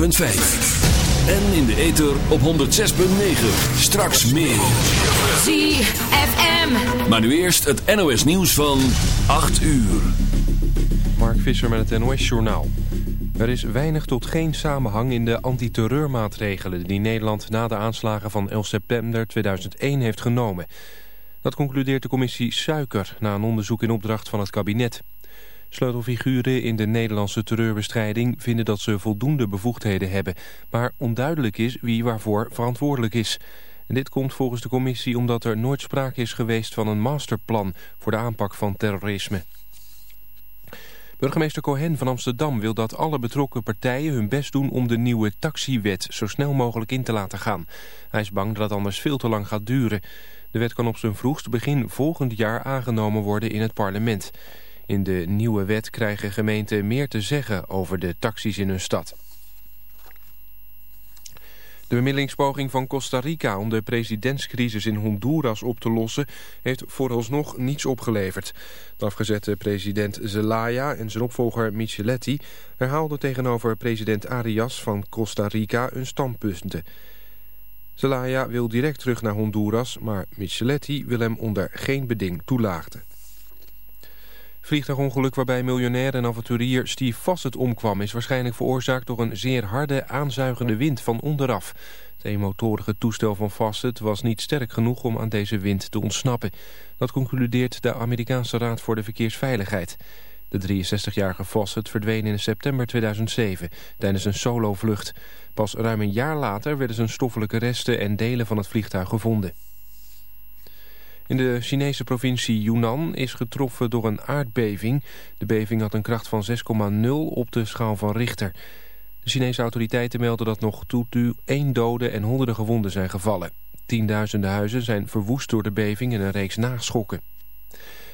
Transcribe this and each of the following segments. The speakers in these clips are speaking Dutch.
104.5. En in de ether op 106.9. Straks meer. ZFM. Maar nu eerst het NOS nieuws van 8 uur. Mark Visser met het NOS Journaal. Er is weinig tot geen samenhang in de antiterreurmaatregelen... die Nederland na de aanslagen van 11 september 2001 heeft genomen. Dat concludeert de commissie Suiker... na een onderzoek in opdracht van het kabinet. Sleutelfiguren in de Nederlandse terreurbestrijding... vinden dat ze voldoende bevoegdheden hebben... maar onduidelijk is wie waarvoor verantwoordelijk is... En dit komt volgens de commissie omdat er nooit sprake is geweest van een masterplan voor de aanpak van terrorisme. Burgemeester Cohen van Amsterdam wil dat alle betrokken partijen hun best doen om de nieuwe taxiwet zo snel mogelijk in te laten gaan. Hij is bang dat het anders veel te lang gaat duren. De wet kan op zijn vroegst begin volgend jaar aangenomen worden in het parlement. In de nieuwe wet krijgen gemeenten meer te zeggen over de taxis in hun stad. De bemiddelingspoging van Costa Rica om de presidentscrisis in Honduras op te lossen heeft vooralsnog niets opgeleverd. De afgezette president Zelaya en zijn opvolger Micheletti herhaalden tegenover president Arias van Costa Rica hun standpunten. Zelaya wil direct terug naar Honduras, maar Micheletti wil hem onder geen beding toelaagden. Vliegtuigongeluk waarbij miljonair en avonturier Steve Fassett omkwam... is waarschijnlijk veroorzaakt door een zeer harde, aanzuigende wind van onderaf. Het eenmotorige toestel van Fassett was niet sterk genoeg om aan deze wind te ontsnappen. Dat concludeert de Amerikaanse Raad voor de Verkeersveiligheid. De 63-jarige Fassett verdween in september 2007 tijdens een solovlucht. Pas ruim een jaar later werden zijn stoffelijke resten en delen van het vliegtuig gevonden. In de Chinese provincie Yunnan is getroffen door een aardbeving. De beving had een kracht van 6,0 op de schaal van Richter. De Chinese autoriteiten melden dat nog toe nu één dode en honderden gewonden zijn gevallen. Tienduizenden huizen zijn verwoest door de beving en een reeks naschokken.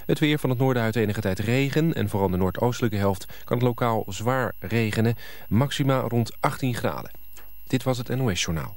Het weer van het noorden uit enige tijd regen en vooral de noordoostelijke helft kan het lokaal zwaar regenen. Maxima rond 18 graden. Dit was het NOS Journaal.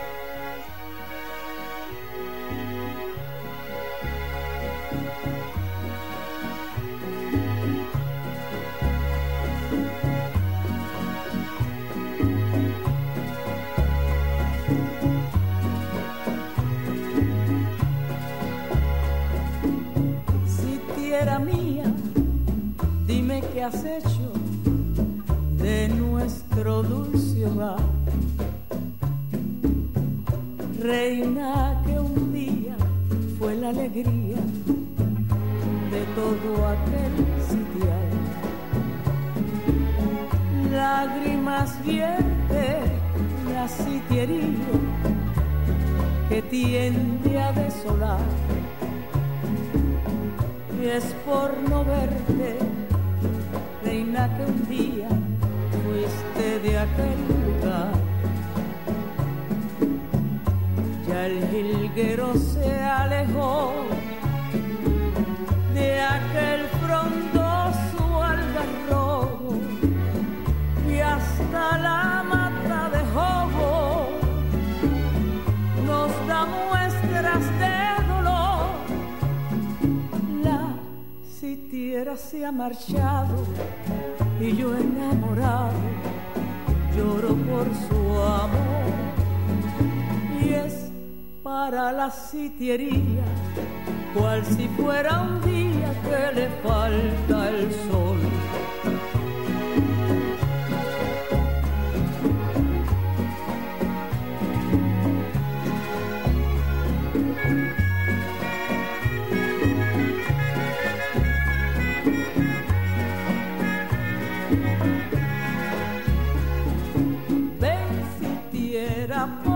up.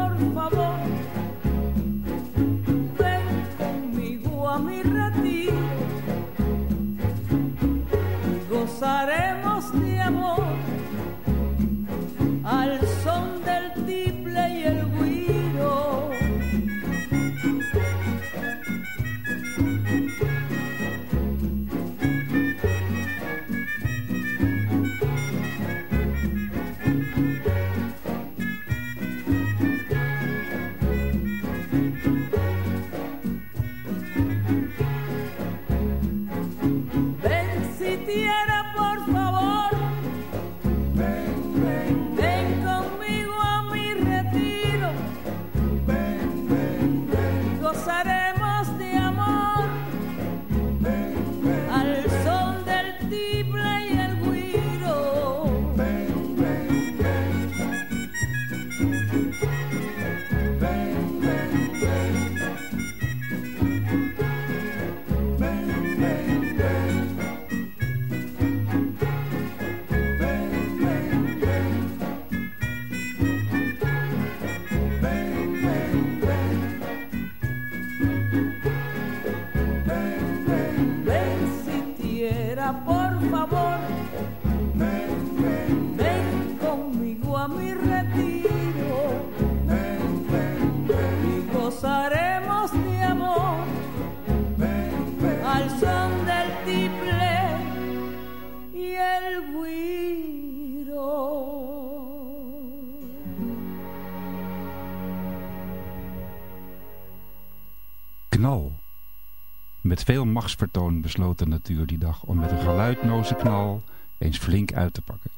Veel machtsvertoon besloot de natuur die dag om met een geluidloze knal eens flink uit te pakken.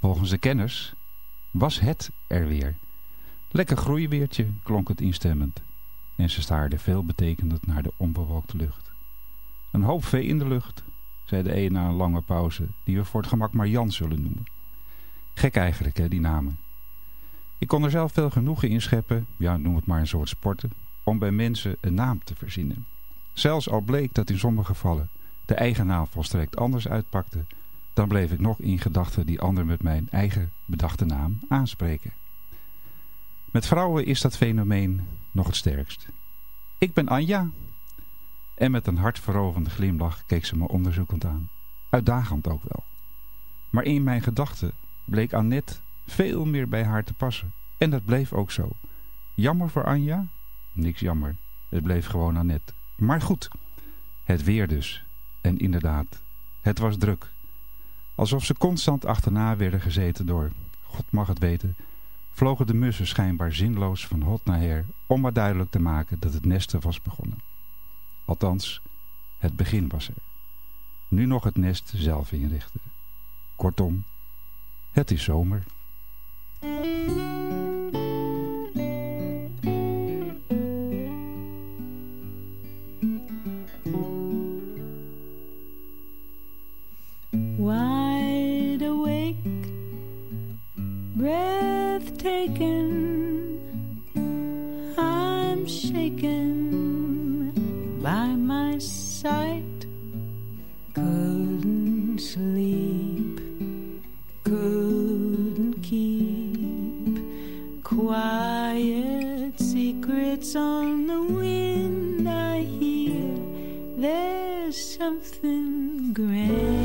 Volgens de kenners was het er weer. Lekker groeiweertje, klonk het instemmend. En ze staarden veelbetekenend naar de onbewolkte lucht. Een hoop vee in de lucht, zei de een na een lange pauze, die we voor het gemak maar Jan zullen noemen. Gek eigenlijk, hè, die namen. Ik kon er zelf veel genoegen in scheppen, ja, noem het maar een soort sporten, om bij mensen een naam te verzinnen. Zelfs al bleek dat in sommige gevallen de eigen naam volstrekt anders uitpakte, dan bleef ik nog in gedachten die ander met mijn eigen bedachte naam aanspreken. Met vrouwen is dat fenomeen nog het sterkst. Ik ben Anja. En met een hartverovende glimlach keek ze me onderzoekend aan. Uitdagend ook wel. Maar in mijn gedachten bleek Annette veel meer bij haar te passen. En dat bleef ook zo. Jammer voor Anja? Niks jammer. Het bleef gewoon Annette. Maar goed, het weer dus. En inderdaad, het was druk. Alsof ze constant achterna werden gezeten door, God mag het weten, vlogen de mussen schijnbaar zinloos van hot naar her om maar duidelijk te maken dat het nesten was begonnen. Althans, het begin was er. Nu nog het nest zelf inrichten. Kortom, het is zomer. sleep, couldn't keep quiet secrets on the wind. I hear there's something grand.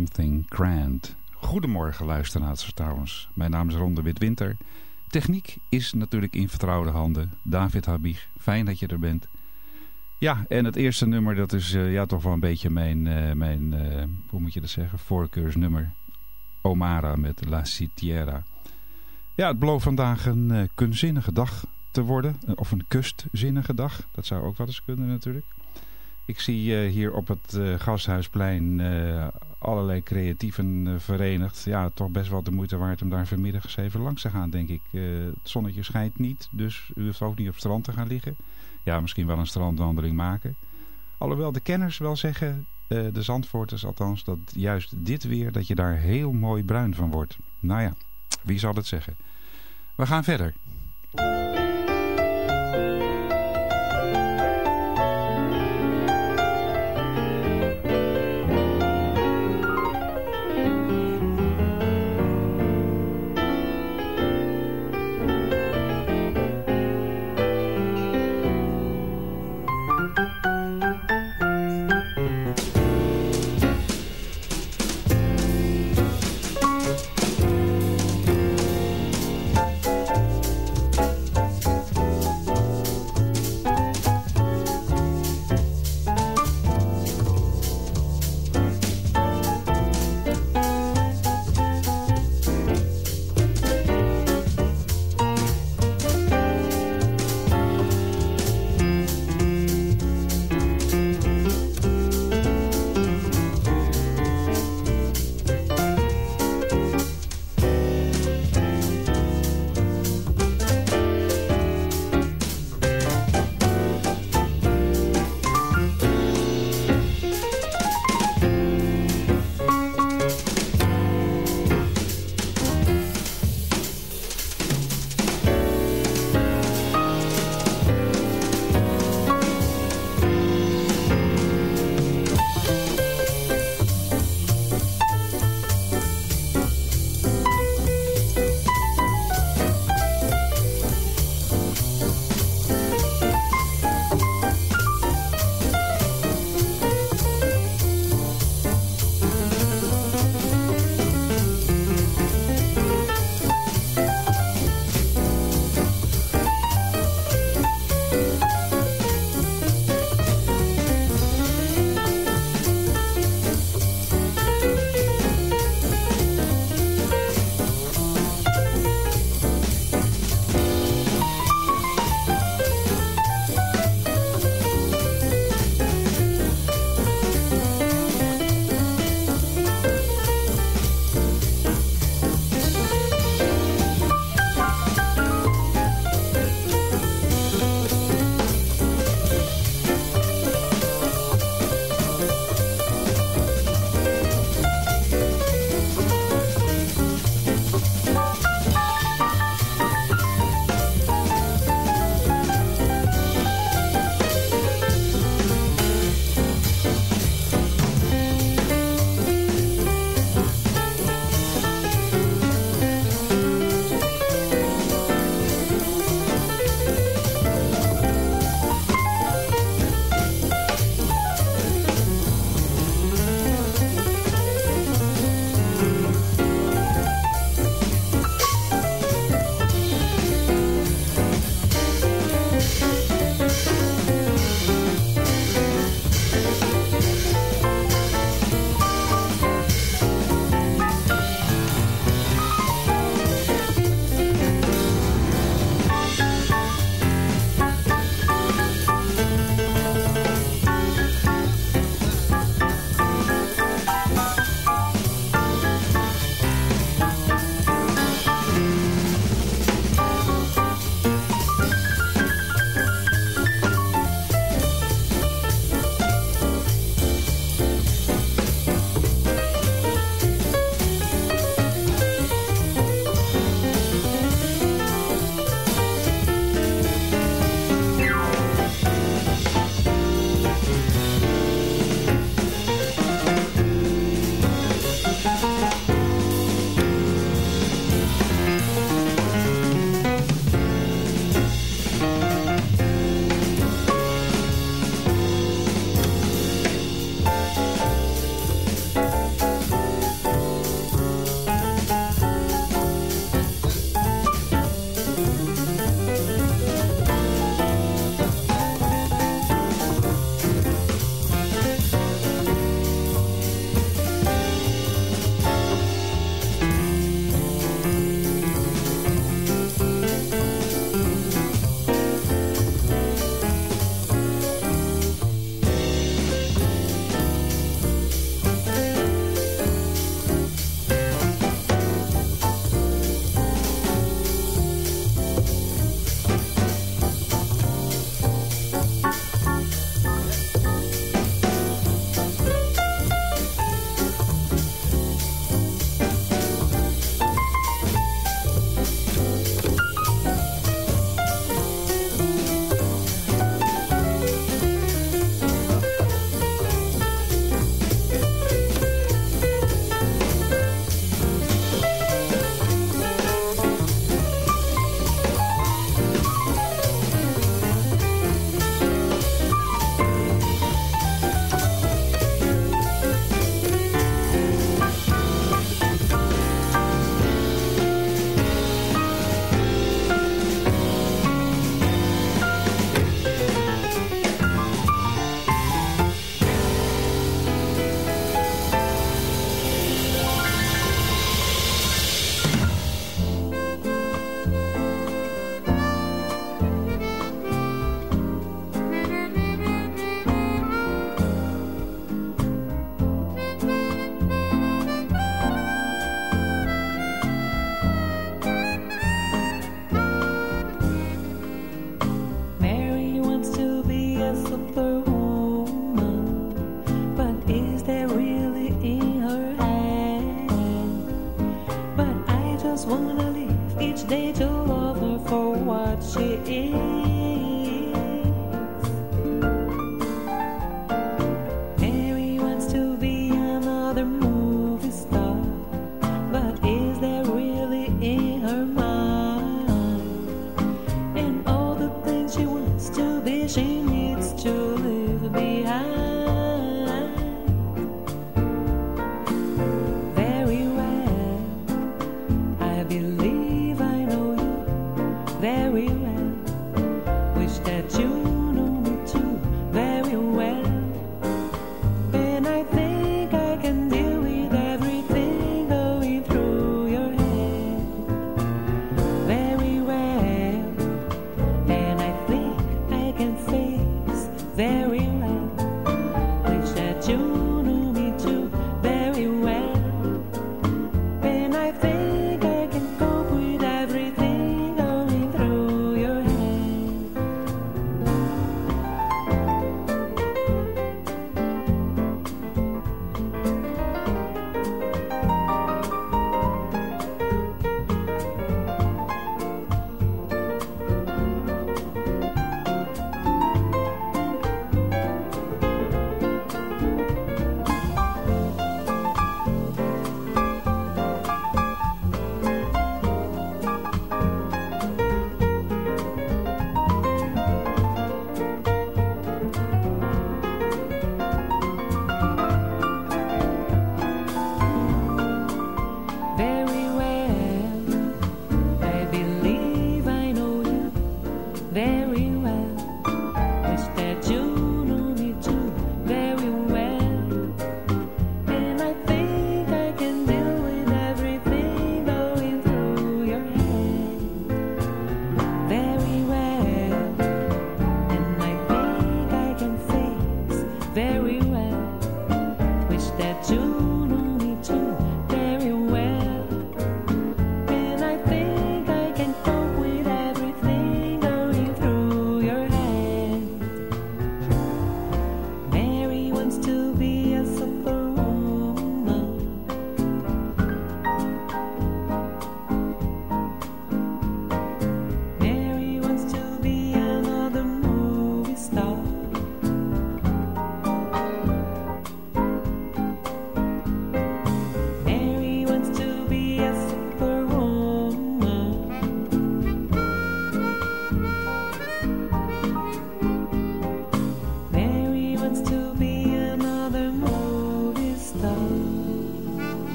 Something Grand. Goedemorgen luisteraars trouwens. Mijn naam is Ronde Witwinter. Techniek is natuurlijk in vertrouwde handen. David Habig, fijn dat je er bent. Ja, en het eerste nummer, dat is eh, ja, toch wel een beetje mijn, eh, mijn eh, hoe moet je dat zeggen, voorkeursnummer. Omara met La Citiera. Ja, het belooft vandaag een kunstzinnige dag te worden. Of een kustzinnige dag. Dat zou ook wel eens kunnen natuurlijk. Ik zie eh, hier op het eh, Gasthuisplein eh, allerlei creatieven verenigd. Ja, toch best wel de moeite waard om daar vanmiddag eens even langs te gaan, denk ik. Het zonnetje schijnt niet, dus u hoeft ook niet op strand te gaan liggen. Ja, misschien wel een strandwandeling maken. Alhoewel de kenners wel zeggen, de Zandvoorters althans, dat juist dit weer, dat je daar heel mooi bruin van wordt. Nou ja, wie zal het zeggen? We gaan verder.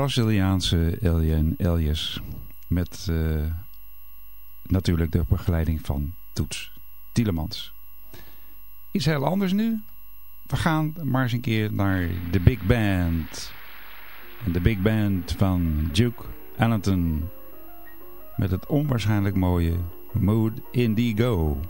Braziliaanse Eliane Elias. Met eh, natuurlijk de begeleiding van Toets Tielemans. Iets heel anders nu. We gaan maar eens een keer naar de Big Band. De Big Band van Duke Ellington. Met het onwaarschijnlijk mooie Mood Indigo.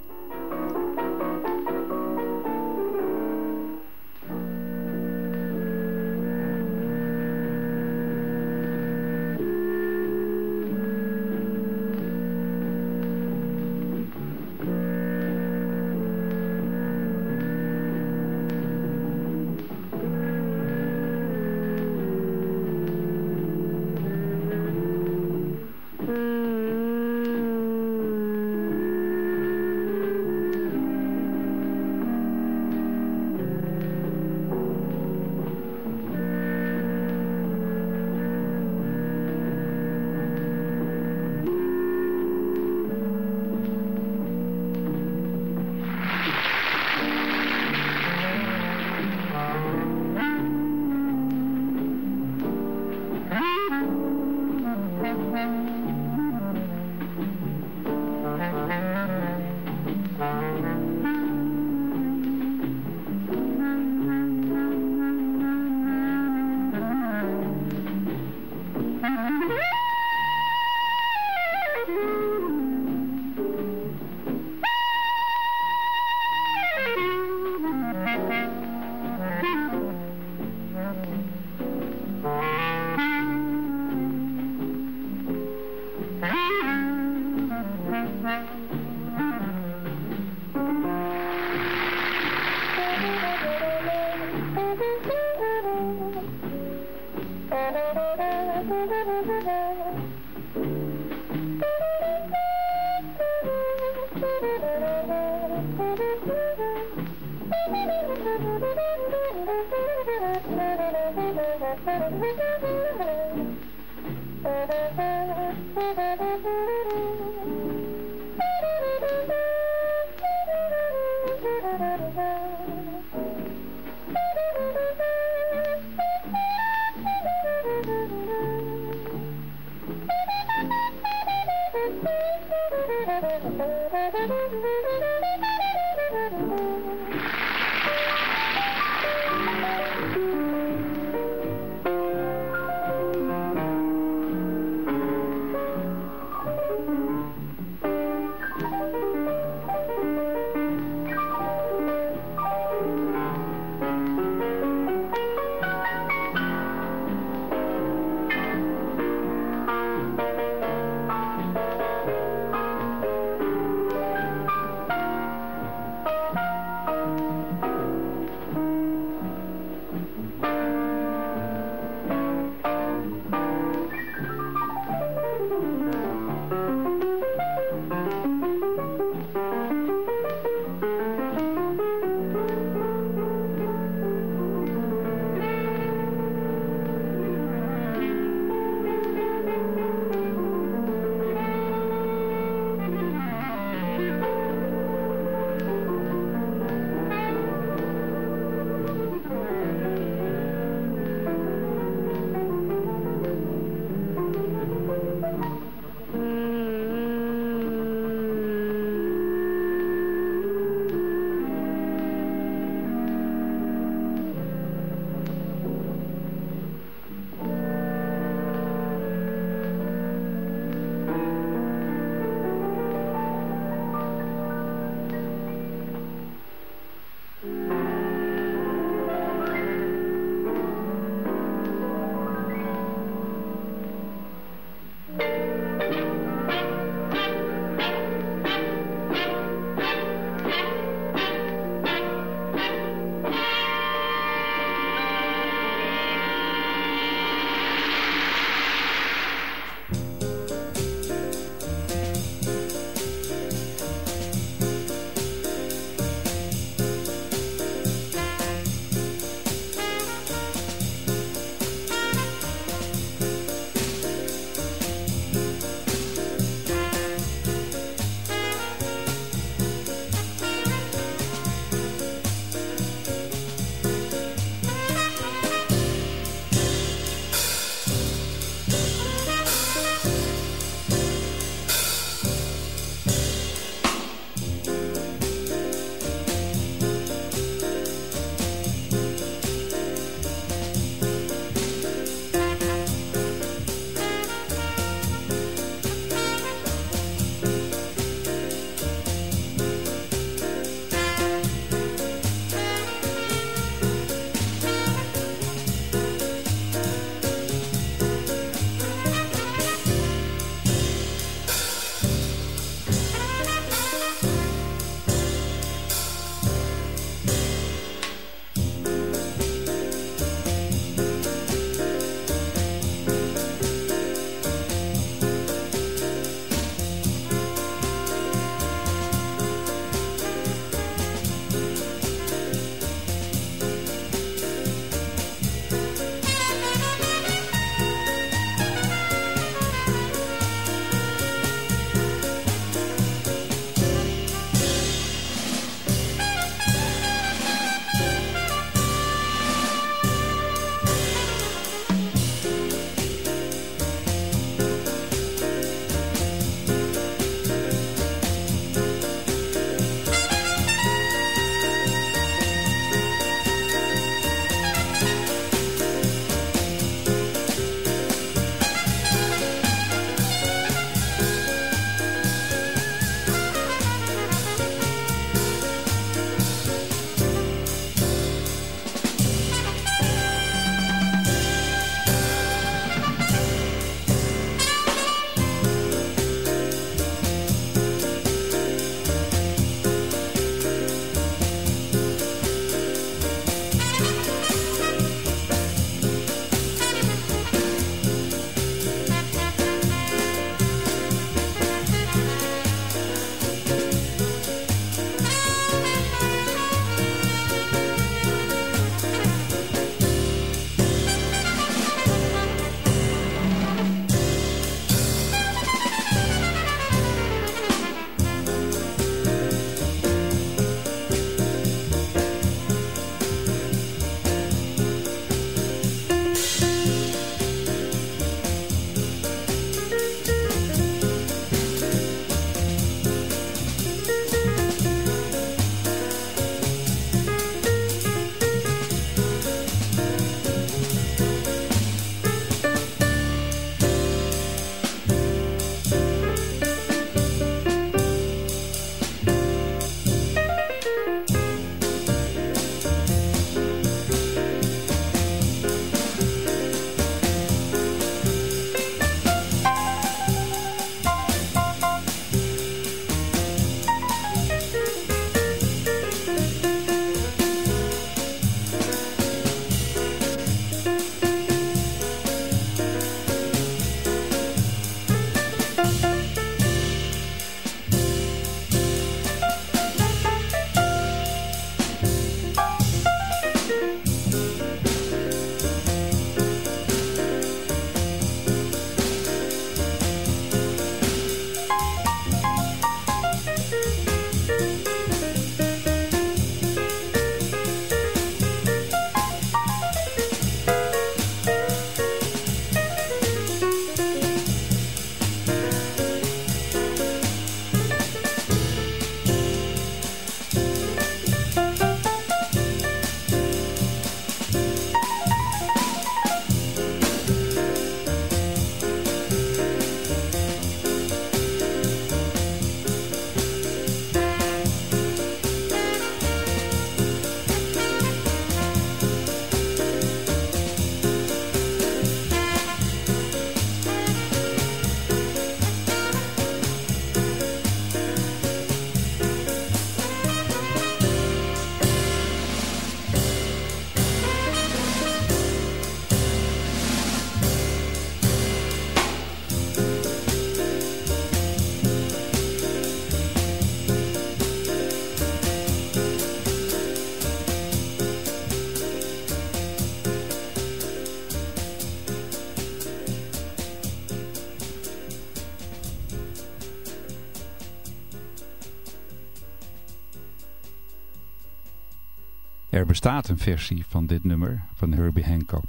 Bestaat een versie van dit nummer van Herbie Hancock.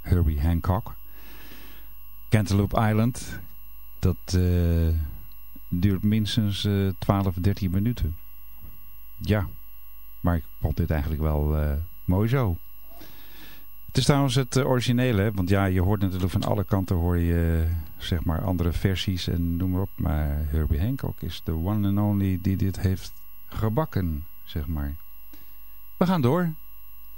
Herbie Hancock. Cantaloupe Island. Dat eh, duurt minstens eh 12, 13 minuten. Ja, maar ik vond dit eigenlijk wel eh, mooi zo. Het is trouwens het eh, originele, want ja, je hoort natuurlijk van alle kanten hoor je zeg maar andere versies en noem maar op. Maar Herbie Hancock is de one and only die dit heeft gebakken, zeg maar. We gaan door.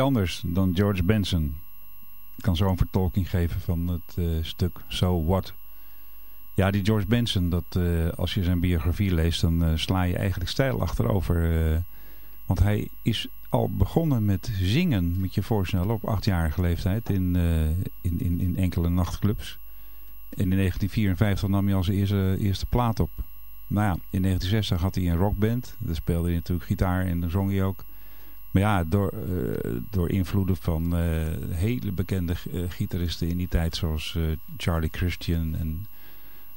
Anders dan George Benson kan zo'n vertolking geven van het eh, stuk So What. Ja, die George Benson, dat, eh, als je zijn biografie leest, dan eh, sla je eigenlijk stijl achterover. want hij is al begonnen met zingen, moet je voorstellen, op achtjarige leeftijd in, in, in, in enkele nachtclubs. En in 1954 nam hij al zijn eerste, eerste plaat op. Nou ja, in 1960 had hij een rockband. Daar speelde hij natuurlijk gitaar en dan zong hij ook. Maar ja, door, eh, door invloeden van eh, hele bekende eh, gitaristen in die tijd... zoals Charlie Christian en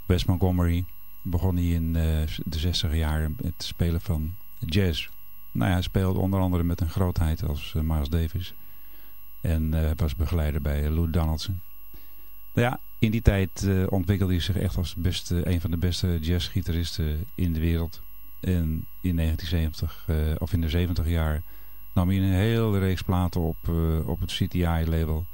Wes Montgomery... begon hij in de 60 jaren het spelen van jazz. Nou ja, hij speelde onder andere met een grootheid als Miles Davis. En was begeleider bij Lou Donaldson. Nou ja, in die tijd ontwikkelde hij zich echt als beste, een van de beste jazzgitaristen in de wereld. En in 1970, eh, of in de 70 jaar, nam hij een hele reeks platen op, eh, op het CTI-label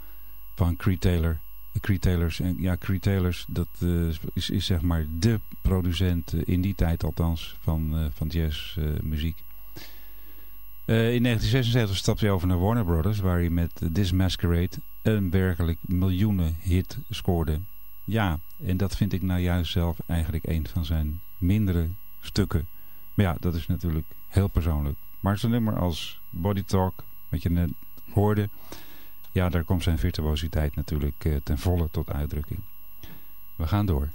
van Creed Taylor. Creed Taylors. En ja, Creed Taylors, dat eh, is, is zeg maar de producent, eh, in die tijd althans, van, van jazzmuziek. In 1976 stapte hij over naar Warner Brothers, waar hij met This Masquerade een werkelijk miljoenen hit scoorde. Ja, en dat vind ik nou juist zelf eigenlijk een van zijn mindere stukken. Maar ja, dat is natuurlijk heel persoonlijk. Maar zo'n nummer als Body Talk, wat je net hoorde... ja, daar komt zijn virtuositeit natuurlijk eh, ten volle tot uitdrukking. We gaan door.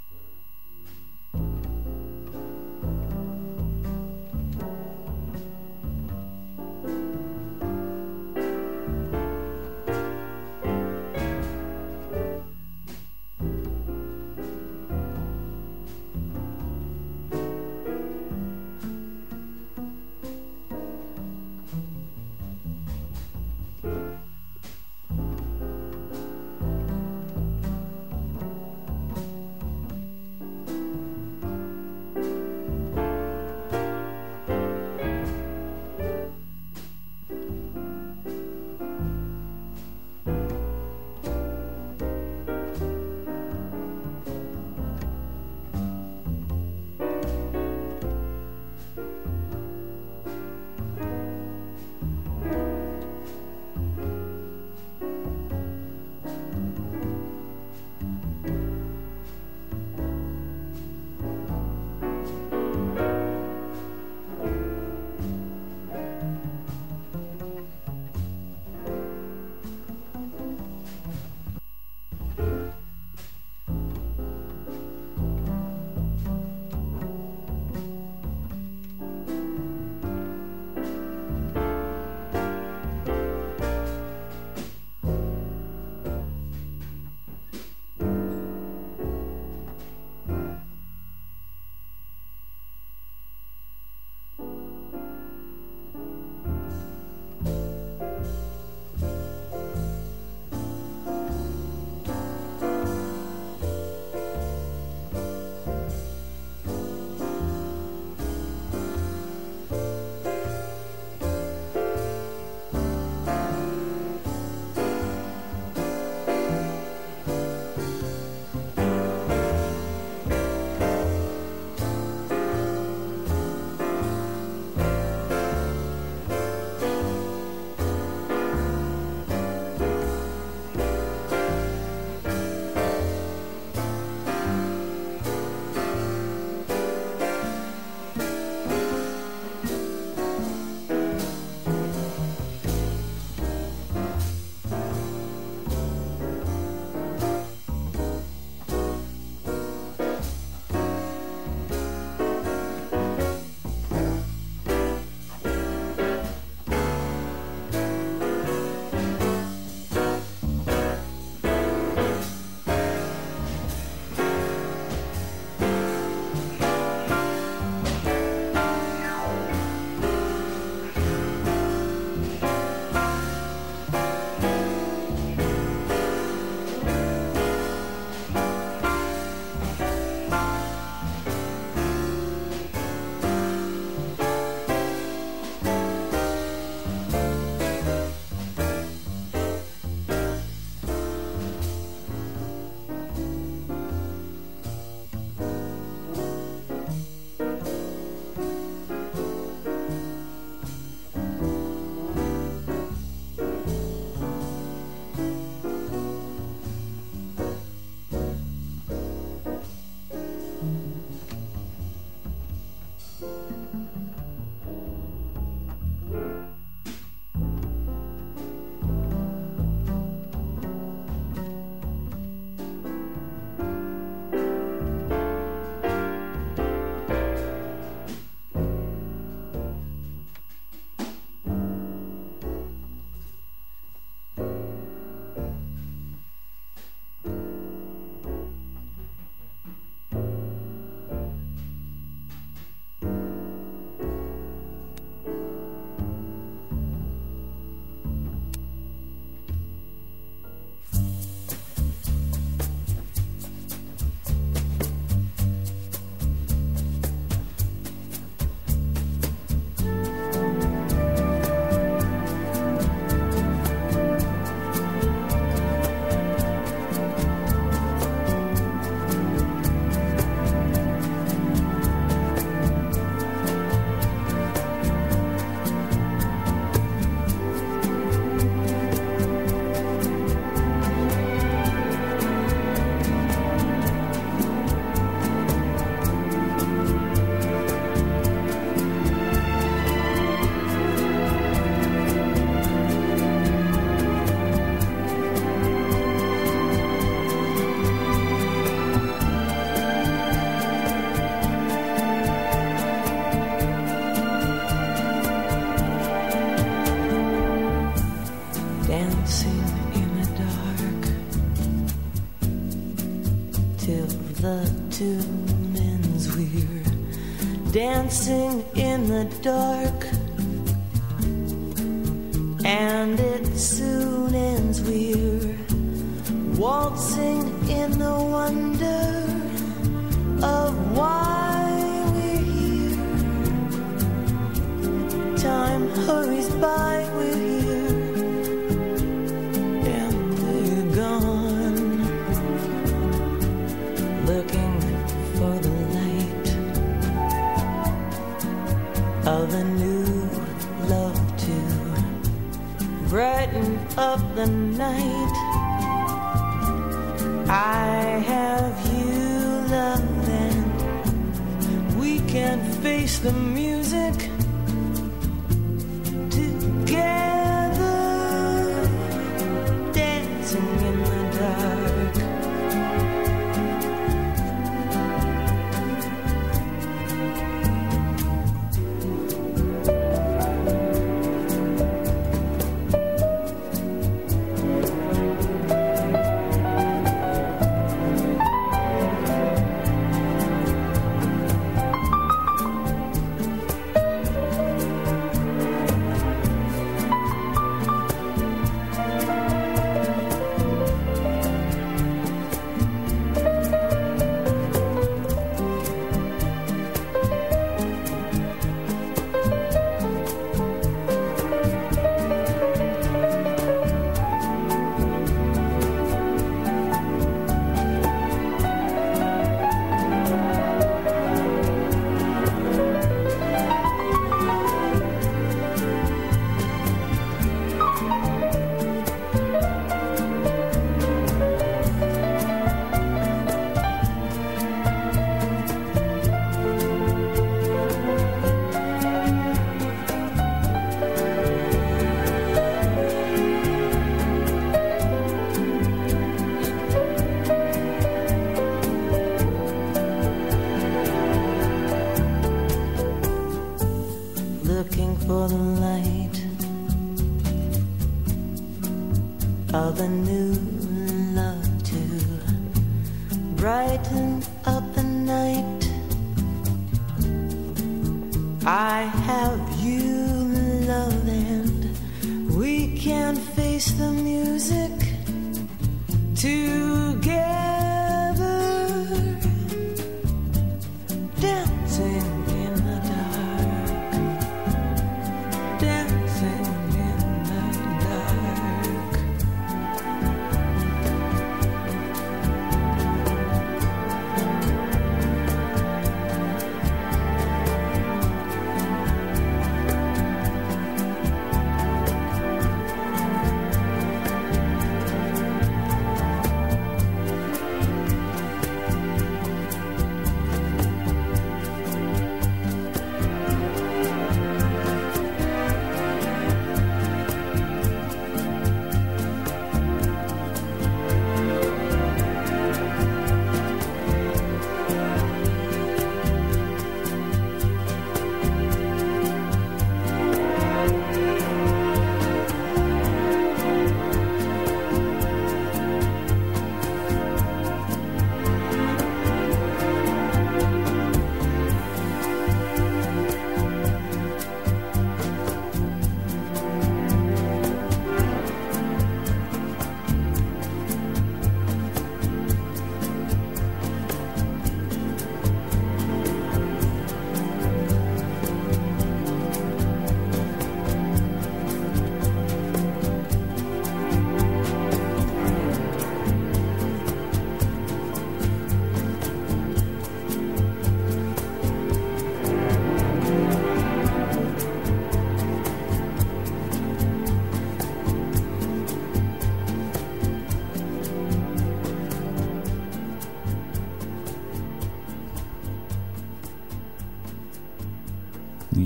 Dancing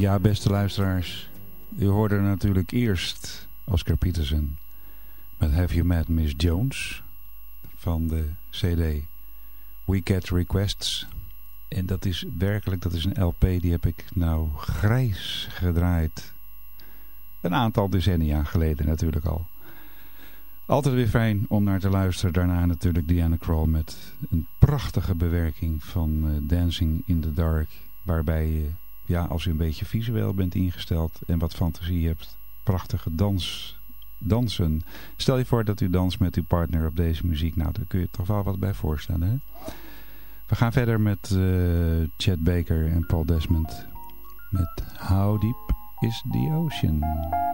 Ja, beste luisteraars. U hoorde natuurlijk eerst Oscar Peterson met Have You Met Miss Jones van de CD We Get Requests. En dat is werkelijk, dat is een LP, die heb ik nou grijs gedraaid. Een aantal decennia geleden natuurlijk al. Altijd weer fijn om naar te luisteren. Daarna natuurlijk Diana Krall met een prachtige bewerking van eh, Dancing in the Dark. Waarbij je, ja, als u een beetje visueel bent ingesteld en wat fantasie hebt, prachtige dans, dansen. Stel je voor dat u danst met uw partner op deze muziek. Nou, daar kun je toch wel wat bij voorstellen. Hè? We gaan verder met uh, Chad Baker en Paul Desmond. Met How Deep is the Ocean.